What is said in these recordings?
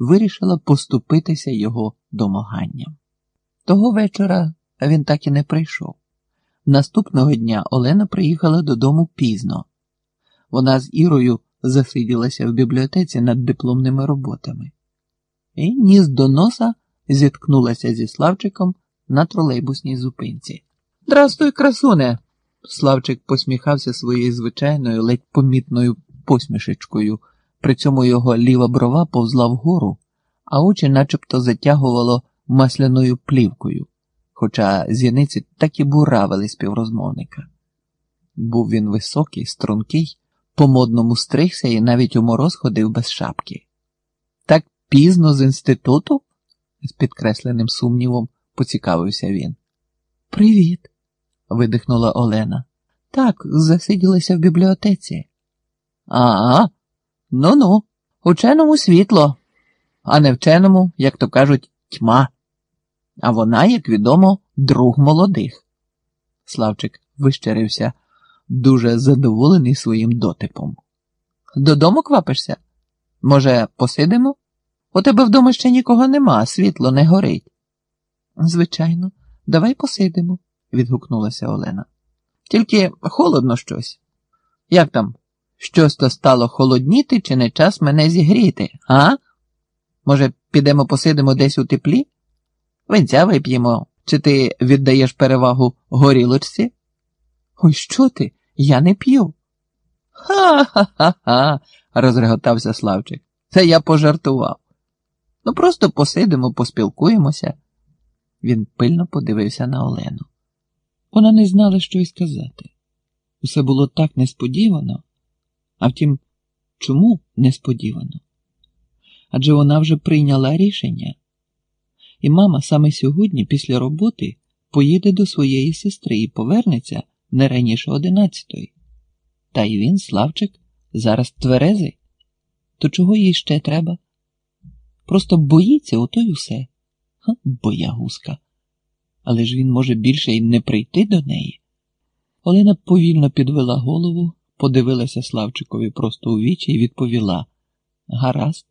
вирішила поступитися його домаганням. Того вечора він так і не прийшов. Наступного дня Олена приїхала додому пізно. Вона з Ірою засиділася в бібліотеці над дипломними роботами і ніс до носа зіткнулася зі Славчиком на тролейбусній зупинці. Здрастуй, красуне! Славчик посміхався своєю звичайною, ледь помітною посмішечкою. При цьому його ліва брова повзла вгору, а очі начебто затягувало масляною плівкою, хоча зіниці так і буравили співрозмовника. Був він високий, стрункий, по модному стригся і навіть у мороз ходив без шапки. Так пізно з інституту? з підкресленим сумнівом поцікавився він. Привіт, видихнула Олена. Так, засиділася в бібліотеці. А, ну ну, ученому світло, а не вченому, як то кажуть, тьма. А вона, як відомо, друг молодих. Славчик вищерився, дуже задоволений своїм дотипом. Додому квапишся? Може, посидимо? У тебе вдома ще нікого нема, світло не горить. Звичайно, давай посидимо, відгукнулася Олена. Тільки холодно щось. Як там? Щось то стало холодніти, чи не час мене зігріти, а? Може, підемо посидимо десь у теплі? Винця вип'ємо, чи ти віддаєш перевагу горілочці? Ой, що ти? Я не п'ю. Ха-ха-ха, ха розреготався Славчик. Це я пожартував. Ну, просто посидимо, поспілкуємося. Він пильно подивився на Олену. Вона не знала, що й сказати. Усе було так несподівано, а втім, чому несподівано? Адже вона вже прийняла рішення, і мама саме сьогодні, після роботи, поїде до своєї сестри і повернеться не раніше одинадцятої. Та й він, Славчик, зараз тверезий. То чого їй ще треба? Просто боїться, ото й усе. Ха, боягузка. Але ж він може більше й не прийти до неї. Олена повільно підвела голову, подивилася Славчикові просто у вічі і відповіла: Гаразд,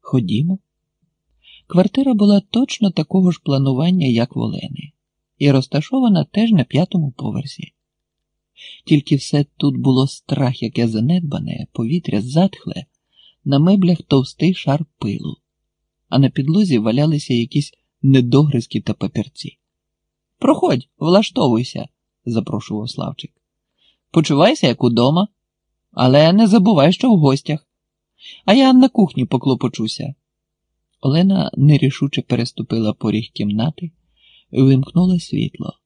ходімо. Квартира була точно такого ж планування, як в Олени, і розташована теж на п'ятому поверсі. Тільки все тут було страх, яке занедбане, повітря затхле, на меблях товстий шар пилу, а на підлозі валялися якісь недогризки та папірці. Проходь, влаштовуйся, запрошував Славчик. Почувайся, як удома, але не забувай, що в гостях. А я на кухні поклопочуся. Олена нерішуче переступила поріг кімнати і вимкнула світло.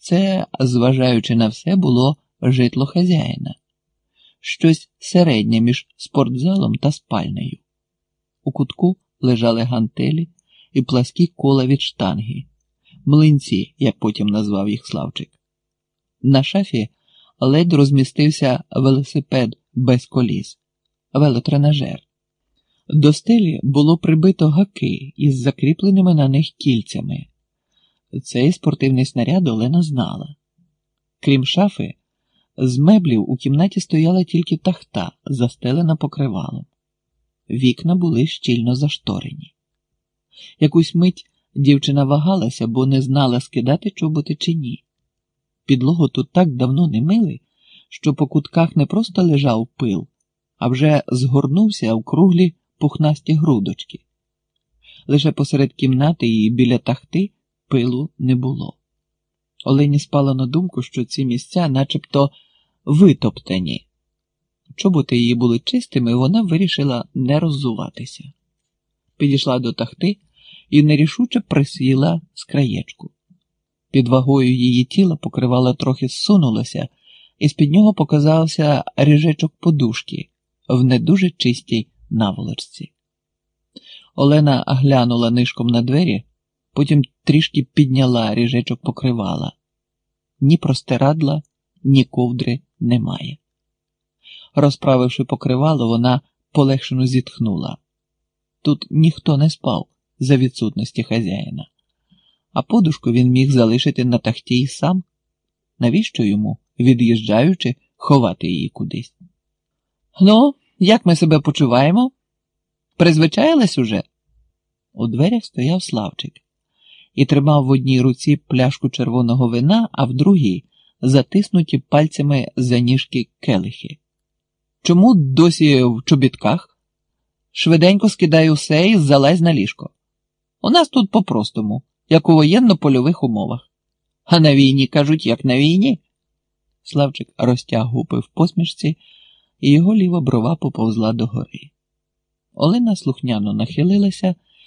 Це, зважаючи на все, було житло хазяїна, щось середнє між спортзалом та спальнею. У кутку лежали гантелі і пласкі кола від штанги, млинці, як потім назвав їх Славчик. На шафі ледь розмістився велосипед без коліс, велотренажер. До стелі було прибито гаки із закріпленими на них кільцями. Цей спортивний снаряд Олена знала. Крім шафи, з меблів у кімнаті стояла тільки тахта, застелена покривалом. Вікна були щільно зашторені. Якусь мить дівчина вагалася, бо не знала, скидати чоботи чи ні. Підлогу тут так давно не мили, що по кутках не просто лежав пил, а вже згорнувся в круглі пухнасті грудочки. Лише посеред кімнати і біля тахти пилу не було. Олені спала на думку, що ці місця начебто витоптані. Чоботи її були чистими, вона вирішила не роззуватися. Підійшла до тахти і нерішуче присіла з краєчку. Під вагою її тіла покривало трохи зсунулося, і з під нього показався ріжечок подушки в не дуже чистій наволочці. Олена глянула нишком на двері, потім трішки підняла ріжечок покривала. Ні простирадла, ні ковдри немає. Розправивши покривало, вона полегшено зітхнула. Тут ніхто не спав за відсутності хазяїна, а подушку він міг залишити на тахті й сам. Навіщо йому, від'їжджаючи, ховати її кудись? Ну, як ми себе почуваємо? Призвичаїлись уже? У дверях стояв Славчик і тримав в одній руці пляшку червоного вина, а в другій затиснуті пальцями за ніжки келихи. Чому досі в чобітках? Швиденько скидай усе і залазь на ліжко. У нас тут по-простому, як у воєнно-польових умовах. А на війні кажуть, як на війні. Славчик розтяг губи в посмішці, і його ліва брова поповзла догори. Олена слухняно нахилилася